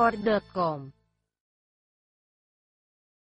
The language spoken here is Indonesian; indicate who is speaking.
Speaker 1: Anchor.com